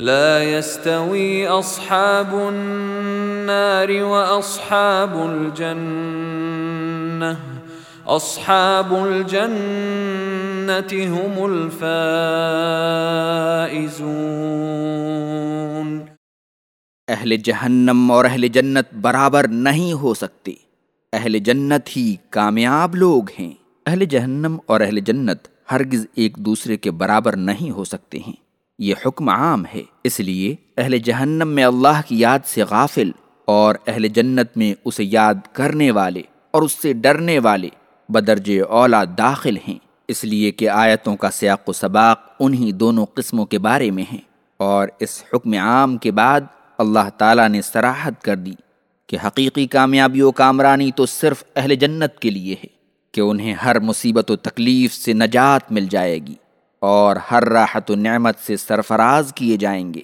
لا يستوي اصحاب النار واصحاب الجنه اصحاب الجنه هم الفائزون. اہل جہنم اور اہل جنت برابر نہیں ہو سکتے. اہل جنت ہی کامیاب لوگ ہیں. اہل جہنم اور اہل جنت ہرگز ایک دوسرے کے برابر نہیں ہو سکتے ہیں. یہ حکم عام ہے۔ اس لیے اہل جہنم میں اللہ کی یاد سے غافل اور اہل جنت میں اسے یاد کرنے والے اور اس سے ڈرنے والے بدرج اولا داخل ہیں۔ اس لیے کہ آیتوں کا سیاق و سباق انہی دونوں قسموں کے بارے میں ہیں اور اس حکم عام کے بعد اللہ تعالیٰ نے سراحت کر دی کہ حقیقی کامیابی و کامرانی تو صرف اہل جنت کے لیے ہے کہ انہیں ہر مصیبت و تکلیف سے نجات مل جائے گی۔ اور ہر راحت و نعمت سے سرفراز کیے جائیں گے۔